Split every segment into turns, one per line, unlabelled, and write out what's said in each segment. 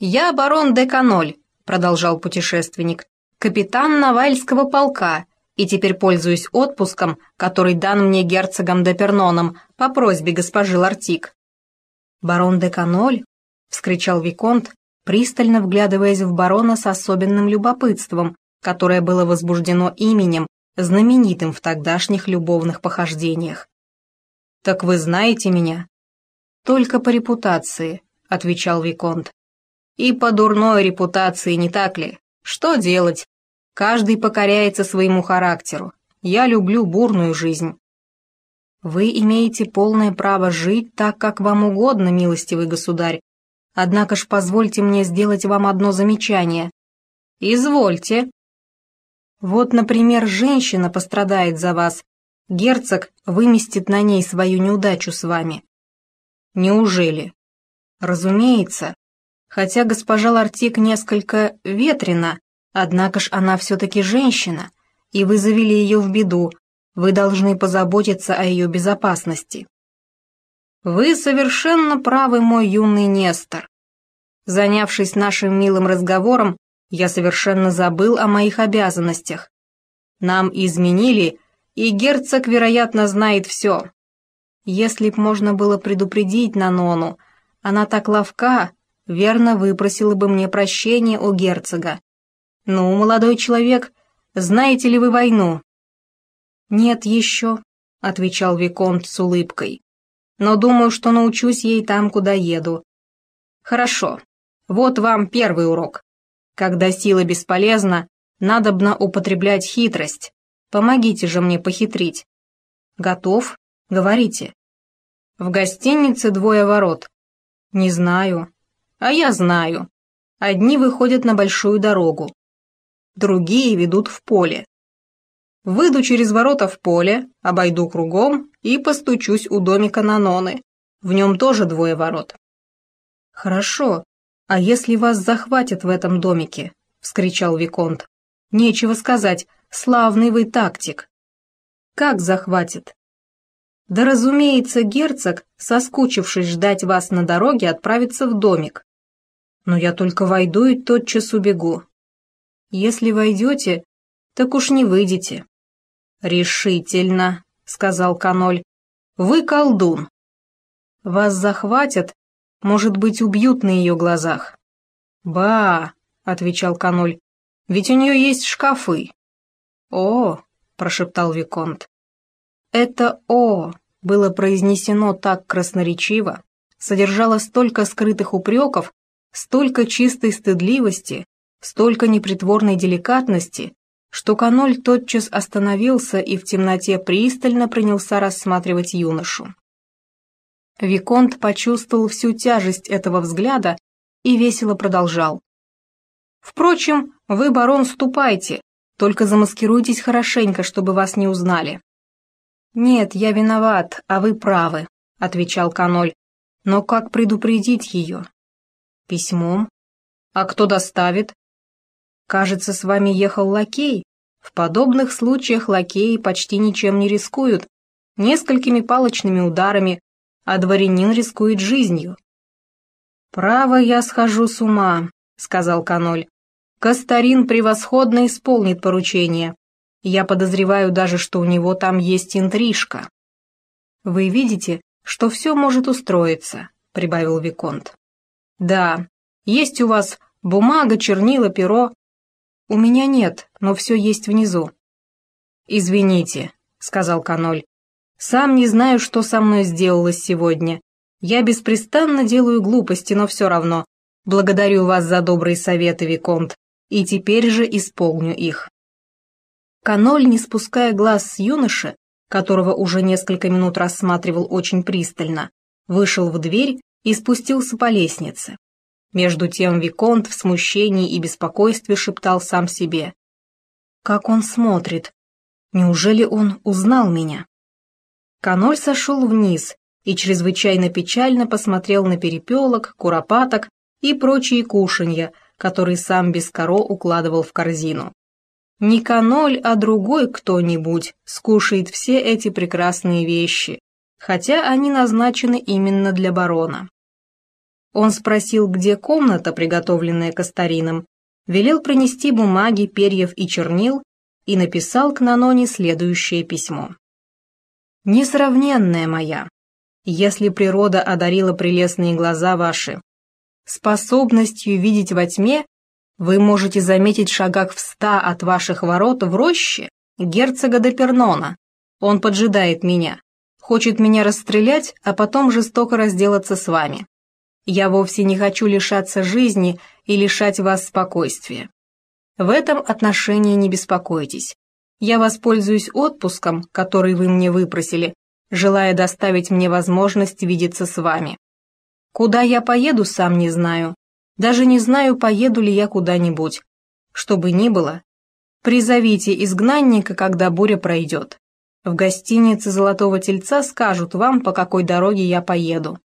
«Я барон де Каноль», — продолжал путешественник, «капитан Навальского полка, и теперь пользуюсь отпуском, который дан мне герцогом де Перноном по просьбе госпожи Лартик». «Барон де Каноль?» — вскричал Виконт, пристально вглядываясь в барона с особенным любопытством, которое было возбуждено именем, знаменитым в тогдашних любовных похождениях. «Так вы знаете меня?» «Только по репутации», — отвечал Виконт. «И по дурной репутации, не так ли? Что делать? Каждый покоряется своему характеру. Я люблю бурную жизнь». «Вы имеете полное право жить так, как вам угодно, милостивый государь. Однако ж позвольте мне сделать вам одно замечание». «Извольте», вот, например, женщина пострадает за вас. Герцог выместит на ней свою неудачу с вами. Неужели? Разумеется. Хотя госпожа Лартик несколько ветрена, однако ж она все-таки женщина, и вы завели ее в беду, вы должны позаботиться о ее безопасности. Вы совершенно правы, мой юный Нестор. Занявшись нашим милым разговором, я совершенно забыл о моих обязанностях. Нам изменили, и герцог, вероятно, знает все. Если б можно было предупредить Нанону, она так ловка, верно выпросила бы мне прощения у герцога. Ну, молодой человек, знаете ли вы войну? Нет еще, — отвечал Виконт с улыбкой. «Но думаю, что научусь ей там, куда еду». «Хорошо. Вот вам первый урок. Когда сила бесполезна, надобно употреблять хитрость. Помогите же мне похитрить. Готов? Говорите. В гостинице двое ворот. Не знаю. А я знаю. Одни выходят на большую дорогу. Другие ведут в поле. Выйду через ворота в поле, обойду кругом и постучусь у домика Наноны. В нем тоже двое ворот. Хорошо, «А если вас захватят в этом домике?» — вскричал Виконт. «Нечего сказать, славный вы тактик». «Как захватят?» «Да разумеется, герцог, соскучившись ждать вас на дороге, отправится в домик. Но я только войду и тотчас убегу. Если войдете, так уж не выйдете». «Решительно», — сказал Каноль. «Вы колдун. Вас захватят может быть, убьют на ее глазах. «Ба!» — отвечал Каноль. «Ведь у нее есть шкафы». «О!» — прошептал Виконт. Это «о» было произнесено так красноречиво, содержало столько скрытых упреков, столько чистой стыдливости, столько непритворной деликатности, что Каноль тотчас остановился и в темноте пристально принялся рассматривать юношу. Виконт почувствовал всю тяжесть этого взгляда и весело продолжал. «Впрочем, вы, барон, ступайте, только замаскируйтесь хорошенько, чтобы вас не узнали». «Нет, я виноват, а вы правы», — отвечал Каноль. «Но как предупредить ее?» «Письмом? А кто доставит?» «Кажется, с вами ехал лакей. В подобных случаях лакеи почти ничем не рискуют. Несколькими палочными ударами а дворянин рискует жизнью. «Право, я схожу с ума», — сказал Каноль. «Кастарин превосходно исполнит поручение. Я подозреваю даже, что у него там есть интрижка». «Вы видите, что все может устроиться», — прибавил Виконт. «Да, есть у вас бумага, чернила, перо». «У меня нет, но все есть внизу». «Извините», — сказал Каноль. Сам не знаю, что со мной сделалось сегодня. Я беспрестанно делаю глупости, но все равно. Благодарю вас за добрые советы, Виконт, и теперь же исполню их». Каноль, не спуская глаз с юноши, которого уже несколько минут рассматривал очень пристально, вышел в дверь и спустился по лестнице. Между тем Виконт в смущении и беспокойстве шептал сам себе. «Как он смотрит? Неужели он узнал меня?» Каноль сошел вниз и чрезвычайно печально посмотрел на перепелок, куропаток и прочие кушанья, которые сам без коро укладывал в корзину. Не каноль, а другой кто-нибудь скушает все эти прекрасные вещи, хотя они назначены именно для барона. Он спросил, где комната, приготовленная Кастарином, велел принести бумаги, перьев и чернил и написал к Наноне следующее письмо. «Несравненная моя, если природа одарила прелестные глаза ваши, способностью видеть во тьме, вы можете заметить в шагах в ста от ваших ворот в роще герцога де Пернона. Он поджидает меня, хочет меня расстрелять, а потом жестоко разделаться с вами. Я вовсе не хочу лишаться жизни и лишать вас спокойствия. В этом отношении не беспокойтесь. Я воспользуюсь отпуском, который вы мне выпросили, желая доставить мне возможность видеться с вами. Куда я поеду, сам не знаю. Даже не знаю, поеду ли я куда-нибудь. Что бы ни было, призовите изгнанника, когда буря пройдет. В гостинице «Золотого тельца» скажут вам, по какой дороге я поеду.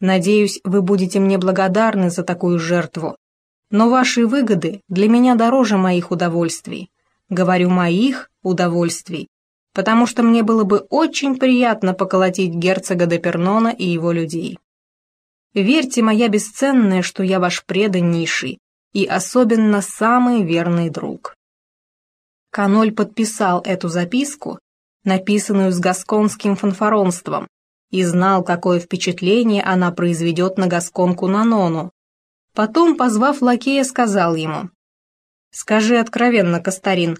Надеюсь, вы будете мне благодарны за такую жертву. Но ваши выгоды для меня дороже моих удовольствий. Говорю моих удовольствий, потому что мне было бы очень приятно поколотить герцога де Пернона и его людей. Верьте, моя бесценная, что я ваш преданнейший и особенно самый верный друг. Каноль подписал эту записку, написанную с гасконским фанфаронством, и знал, какое впечатление она произведет на гасконку Нанону. Потом, позвав лакея, сказал ему, «Скажи откровенно, Кастарин,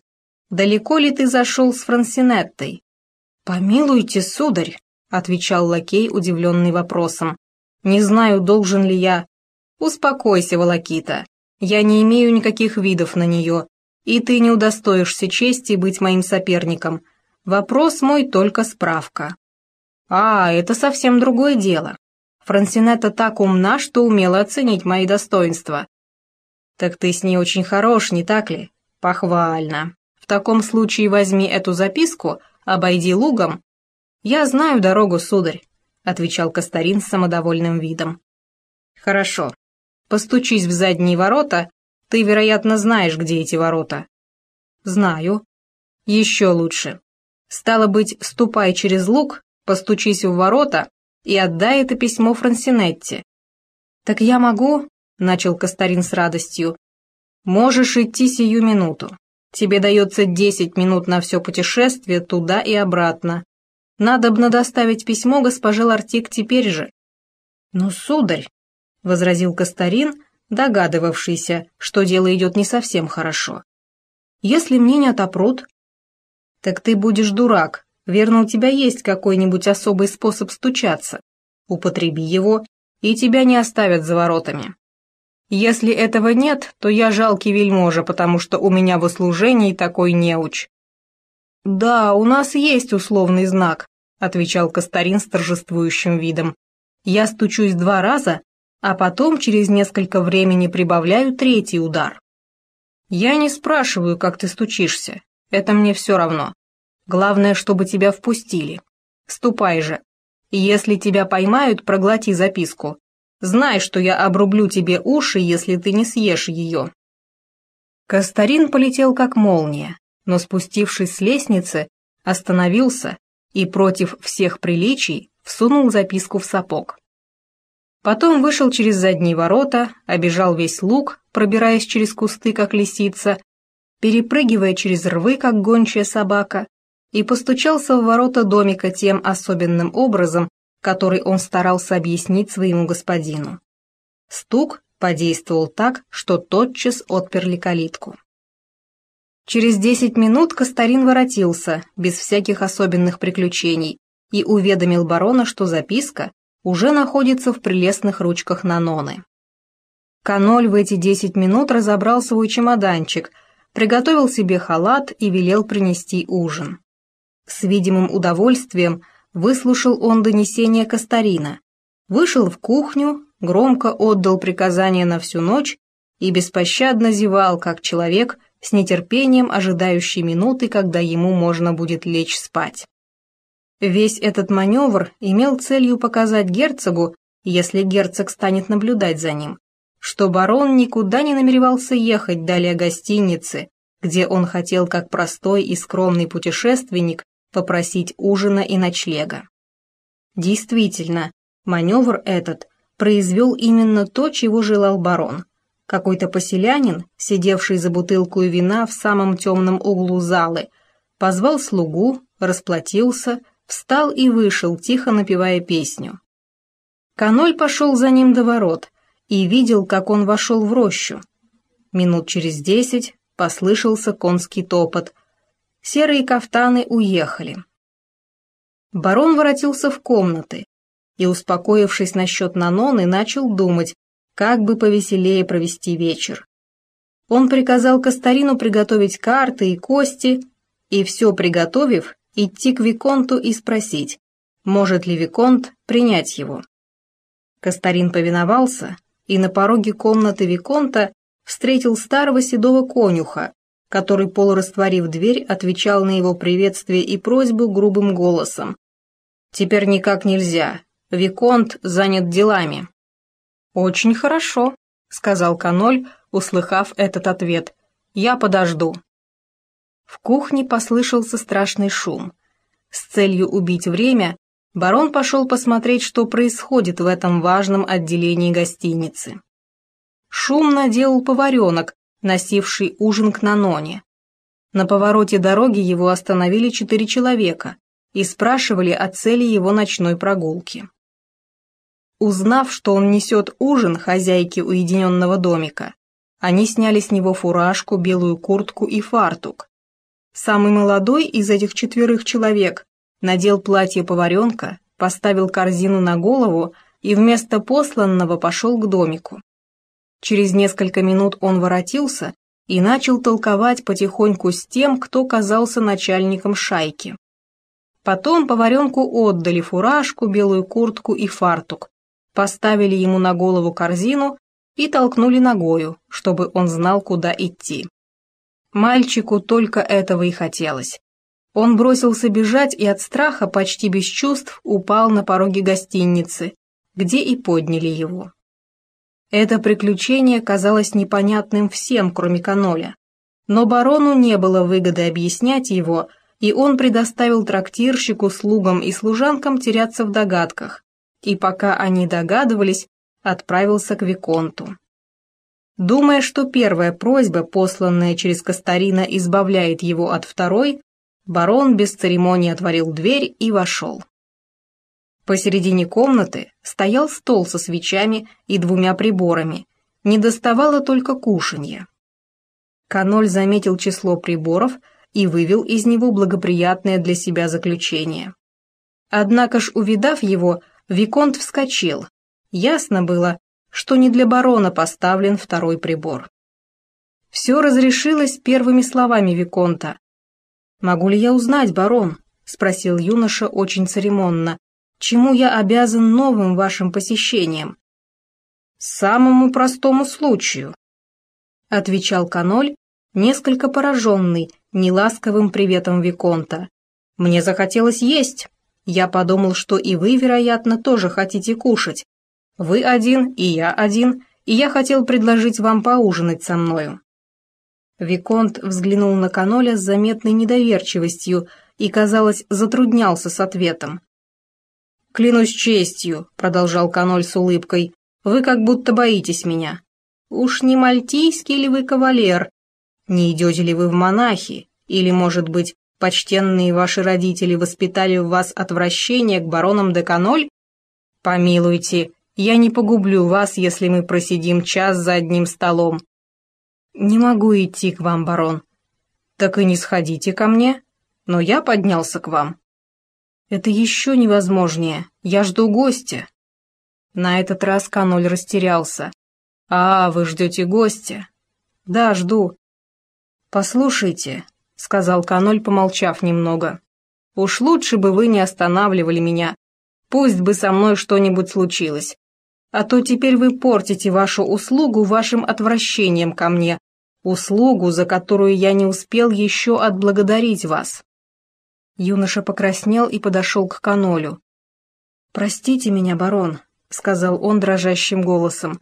далеко ли ты зашел с Франсинеттой?» «Помилуйте, сударь», — отвечал лакей, удивленный вопросом. «Не знаю, должен ли я...» «Успокойся, Волокита, я не имею никаких видов на нее, и ты не удостоишься чести быть моим соперником. Вопрос мой только справка». «А, это совсем другое дело. Франсинетта так умна, что умела оценить мои достоинства». «Так ты с ней очень хорош, не так ли?» «Похвально. В таком случае возьми эту записку, обойди лугом». «Я знаю дорогу, сударь», — отвечал Кастарин с самодовольным видом. «Хорошо. Постучись в задние ворота. Ты, вероятно, знаешь, где эти ворота». «Знаю». «Еще лучше. Стало быть, ступай через луг постучись в ворота и отдай это письмо Франсинетте». «Так я могу?» — начал Кастарин с радостью. «Можешь идти сию минуту. Тебе дается десять минут на все путешествие туда и обратно. Надобно доставить письмо госпоже Лартик теперь же». «Ну, сударь», — возразил Кастарин, догадывавшийся, что дело идет не совсем хорошо. «Если мне не отопрут...» «Так ты будешь дурак, Верно, у тебя есть какой-нибудь особый способ стучаться. Употреби его, и тебя не оставят за воротами. Если этого нет, то я жалкий вельможа, потому что у меня в услужении такой неуч». «Да, у нас есть условный знак», — отвечал Кастарин с торжествующим видом. «Я стучусь два раза, а потом через несколько времени прибавляю третий удар». «Я не спрашиваю, как ты стучишься, это мне все равно. Главное, чтобы тебя впустили. Ступай же. Если тебя поймают, проглоти записку. Знай, что я обрублю тебе уши, если ты не съешь ее». Кастарин полетел как молния, но спустившись с лестницы, остановился и против всех приличий всунул записку в сапог. Потом вышел через задние ворота, обежал весь луг, пробираясь через кусты, как лисица, перепрыгивая через рвы, как гончая собака, и постучался в ворота домика тем особенным образом, который он старался объяснить своему господину. Стук подействовал так, что тотчас отперли калитку. Через десять минут Кастарин воротился, без всяких особенных приключений, и уведомил барона, что записка уже находится в прелестных ручках Наноны. Каноль в эти десять минут разобрал свой чемоданчик, приготовил себе халат и велел принести ужин. С видимым удовольствием выслушал он донесение Кастарина, вышел в кухню, громко отдал приказание на всю ночь и беспощадно зевал, как человек, с нетерпением ожидающий минуты, когда ему можно будет лечь спать. Весь этот маневр имел целью показать герцогу, если герцог станет наблюдать за ним, что барон никуда не намеревался ехать далее гостиницы, где он хотел как простой и скромный путешественник попросить ужина и ночлега. Действительно, маневр этот произвел именно то, чего желал барон. Какой-то поселянин, сидевший за бутылкой вина в самом темном углу залы, позвал слугу, расплатился, встал и вышел, тихо напевая песню. Каноль пошел за ним до ворот и видел, как он вошел в рощу. Минут через десять послышался конский топот. Серые кафтаны уехали. Барон воротился в комнаты и, успокоившись насчет Наноны, начал думать, как бы повеселее провести вечер. Он приказал Кастарину приготовить карты и кости, и все приготовив, идти к Виконту и спросить, может ли Виконт принять его. Кастарин повиновался, и на пороге комнаты Виконта встретил старого седого конюха, который, полурастворив дверь, отвечал на его приветствие и просьбу грубым голосом. «Теперь никак нельзя. Виконт занят делами». «Очень хорошо», — сказал Каноль, услыхав этот ответ. «Я подожду». В кухне послышался страшный шум. С целью убить время барон пошел посмотреть, что происходит в этом важном отделении гостиницы. Шум наделал поваренок, носивший ужин к Наноне. На повороте дороги его остановили четыре человека и спрашивали о цели его ночной прогулки. Узнав, что он несет ужин хозяйке уединенного домика, они сняли с него фуражку, белую куртку и фартук, Самый молодой из этих четверых человек надел платье поваренка, поставил корзину на голову и вместо посланного пошел к домику. Через несколько минут он воротился и начал толковать потихоньку с тем, кто казался начальником шайки. Потом поваренку отдали фуражку, белую куртку и фартук, поставили ему на голову корзину и толкнули ногою, чтобы он знал, куда идти. Мальчику только этого и хотелось. Он бросился бежать и от страха, почти без чувств, упал на пороге гостиницы, где и подняли его. Это приключение казалось непонятным всем, кроме Каноля. Но барону не было выгоды объяснять его, и он предоставил трактирщику, слугам и служанкам теряться в догадках, и пока они догадывались, отправился к Виконту. Думая, что первая просьба, посланная через Кастарина, избавляет его от второй, барон без церемонии отворил дверь и вошел. Посередине комнаты стоял стол со свечами и двумя приборами, не доставало только кушанья. Каноль заметил число приборов и вывел из него благоприятное для себя заключение. Однако ж, увидав его, Виконт вскочил. Ясно было, что не для барона поставлен второй прибор. Все разрешилось первыми словами Виконта. «Могу ли я узнать, барон?» — спросил юноша очень церемонно. «Чему я обязан новым вашим посещением?» «Самому простому случаю», — отвечал Каноль, несколько пораженный неласковым приветом Виконта. «Мне захотелось есть. Я подумал, что и вы, вероятно, тоже хотите кушать. Вы один, и я один, и я хотел предложить вам поужинать со мною». Виконт взглянул на Каноля с заметной недоверчивостью и, казалось, затруднялся с ответом. «Клянусь честью», — продолжал Каноль с улыбкой, — «вы как будто боитесь меня. Уж не мальтийский ли вы кавалер? Не идете ли вы в монахи? Или, может быть, почтенные ваши родители воспитали в вас отвращение к баронам де Каноль? Помилуйте, я не погублю вас, если мы просидим час за одним столом. Не могу идти к вам, барон. Так и не сходите ко мне, но я поднялся к вам. Это еще невозможнее, я жду гостя. На этот раз Каноль растерялся. А, вы ждете гостя? Да, жду. Послушайте, сказал Каноль, помолчав немного. Уж лучше бы вы не останавливали меня. Пусть бы со мной что-нибудь случилось а то теперь вы портите вашу услугу вашим отвращением ко мне, услугу, за которую я не успел еще отблагодарить вас». Юноша покраснел и подошел к канолю. «Простите меня, барон», — сказал он дрожащим голосом.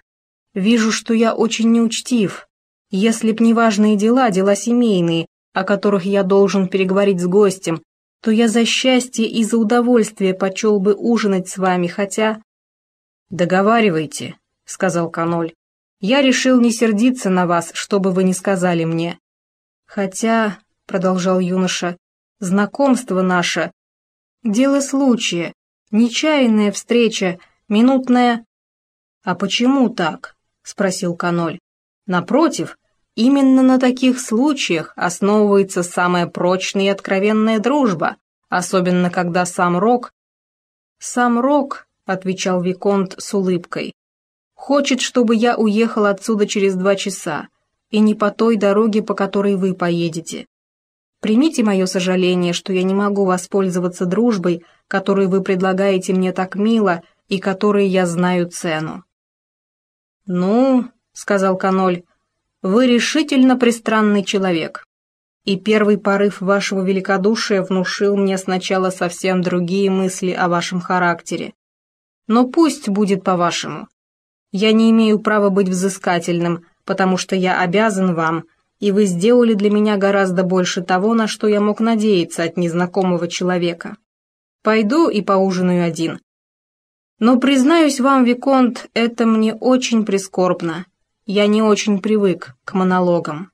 «Вижу, что я очень неучтив. Если б не важные дела, дела семейные, о которых я должен переговорить с гостем, то я за счастье и за удовольствие почел бы ужинать с вами, хотя «Договаривайте», — сказал Каноль. «Я решил не сердиться на вас, чтобы вы не сказали мне. Хотя, — продолжал юноша, — знакомство наше — дело случая, нечаянная встреча, минутная...» «А почему так?» — спросил Каноль. «Напротив, именно на таких случаях основывается самая прочная и откровенная дружба, особенно когда сам Рок...» «Сам Рок», — отвечал Виконт с улыбкой, — «хочет, чтобы я уехал отсюда через два часа, и не по той дороге, по которой вы поедете. Примите мое сожаление, что я не могу воспользоваться дружбой, которую вы предлагаете мне так мило и которой я знаю цену». «Ну», — сказал Каноль, — «вы решительно пристранный человек. И первый порыв вашего великодушия внушил мне сначала совсем другие мысли о вашем характере. Но пусть будет по-вашему. Я не имею права быть взыскательным, потому что я обязан вам, и вы сделали для меня гораздо больше того, на что я мог надеяться от незнакомого человека. Пойду и поужинаю один. Но, признаюсь вам, Виконт, это мне очень прискорбно. Я не очень привык к монологам.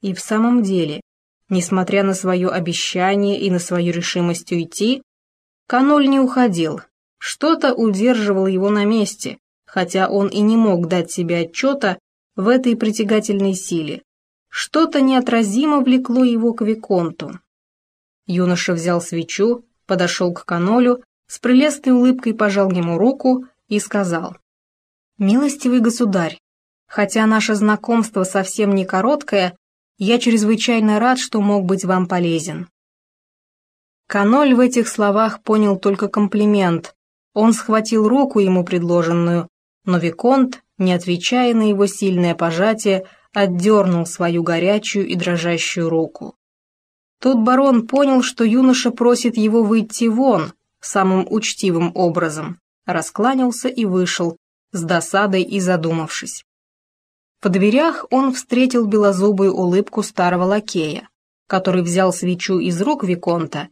И в самом деле, несмотря на свое обещание и на свою решимость уйти, Каноль не уходил. Что-то удерживало его на месте, хотя он и не мог дать себе отчета в этой притягательной силе. Что-то неотразимо влекло его к Виконту. Юноша взял свечу, подошел к Канолю с прелестной улыбкой пожал ему руку и сказал, «Милостивый государь, хотя наше знакомство совсем не короткое, я чрезвычайно рад, что мог быть вам полезен». Каноль в этих словах понял только комплимент. Он схватил руку ему предложенную, но Виконт, не отвечая на его сильное пожатие, отдернул свою горячую и дрожащую руку. Тут барон понял, что юноша просит его выйти вон, самым учтивым образом, раскланялся и вышел, с досадой и задумавшись. В дверях он встретил белозубую улыбку старого лакея, который взял свечу из рук Виконта,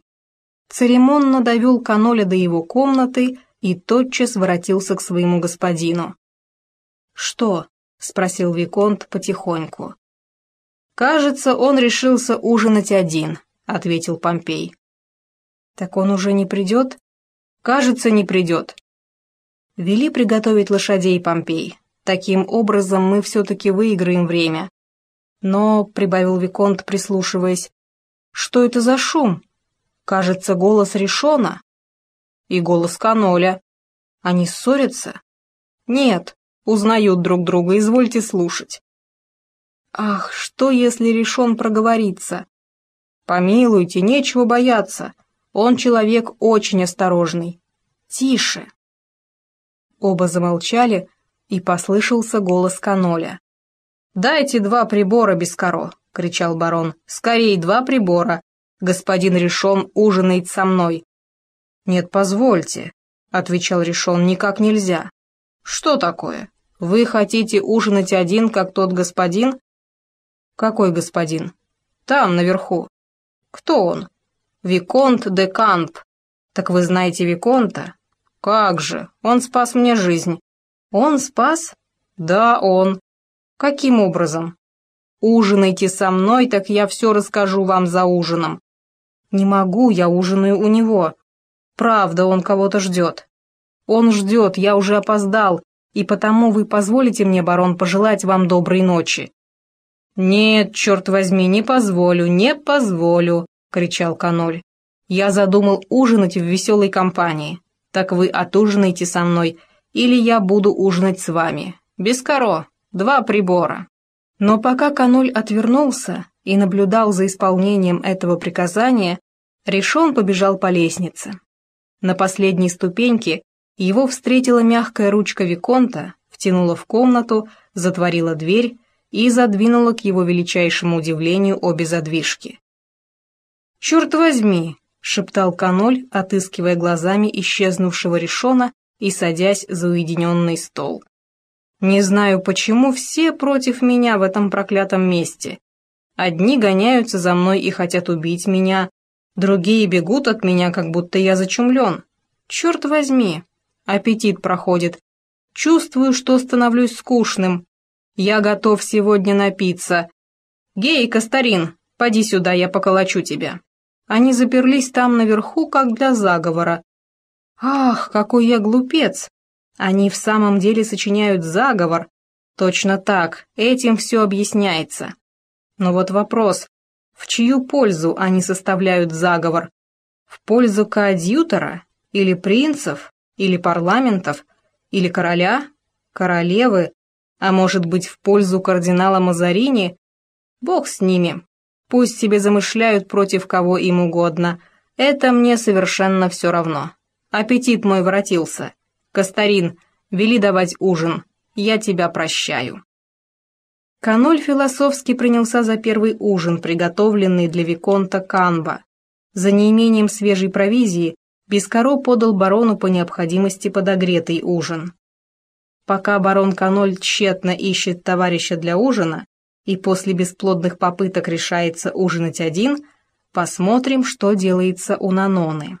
церемонно довел Каноля до его комнаты и тотчас воротился к своему господину. «Что?» — спросил Виконт потихоньку. «Кажется, он решился ужинать один», — ответил Помпей. «Так он уже не придет?» Кажется, не придет. Вели приготовить лошадей Помпей. Таким образом мы все-таки выиграем время. Но, — прибавил Виконт, прислушиваясь, — что это за шум? Кажется, голос Решона. И голос Каноля. Они ссорятся? Нет, узнают друг друга, извольте слушать. Ах, что если Решон проговорится? Помилуйте, нечего бояться. Он человек очень осторожный. Тише!» Оба замолчали, и послышался голос Каноля. «Дайте два прибора, Бескаро!» — кричал барон. «Скорей два прибора! Господин Решон ужинает со мной!» «Нет, позвольте», — отвечал Решон, — «никак нельзя». «Что такое? Вы хотите ужинать один, как тот господин?» «Какой господин?» «Там, наверху». «Кто он?» Виконт де Камп. Так вы знаете Виконта? Как же, он спас мне жизнь. Он спас? Да, он. Каким образом? Ужинайте со мной, так я все расскажу вам за ужином. Не могу, я ужинаю у него. Правда, он кого-то ждет. Он ждет, я уже опоздал, и потому вы позволите мне, барон, пожелать вам доброй ночи. Нет, черт возьми, не позволю, не позволю кричал Каноль. «Я задумал ужинать в веселой компании. Так вы отужинайте со мной, или я буду ужинать с вами. Без коро, два прибора». Но пока Каноль отвернулся и наблюдал за исполнением этого приказания, Решон побежал по лестнице. На последней ступеньке его встретила мягкая ручка Виконта, втянула в комнату, затворила дверь и задвинула к его величайшему удивлению обе задвижки. «Черт возьми!» — шептал Каноль, отыскивая глазами исчезнувшего Решона и садясь за уединенный стол. «Не знаю, почему все против меня в этом проклятом месте. Одни гоняются за мной и хотят убить меня, другие бегут от меня, как будто я зачумлен. Черт возьми! Аппетит проходит. Чувствую, что становлюсь скучным. Я готов сегодня напиться. Гей, Кастарин, поди сюда, я поколочу тебя. Они заперлись там наверху, как для заговора. Ах, какой я глупец! Они в самом деле сочиняют заговор. Точно так, этим все объясняется. Но вот вопрос, в чью пользу они составляют заговор? В пользу коадьютора? Или принцев? Или парламентов? Или короля? Королевы? А может быть, в пользу кардинала Мазарини? Бог с ними. Пусть себе замышляют против кого им угодно. Это мне совершенно все равно. Аппетит мой воротился. Кастарин, вели давать ужин. Я тебя прощаю. Каноль философски принялся за первый ужин, приготовленный для Виконта Канба. За неимением свежей провизии Бескаро подал барону по необходимости подогретый ужин. Пока барон Каноль тщетно ищет товарища для ужина и после бесплодных попыток решается ужинать один, посмотрим, что делается у Наноны.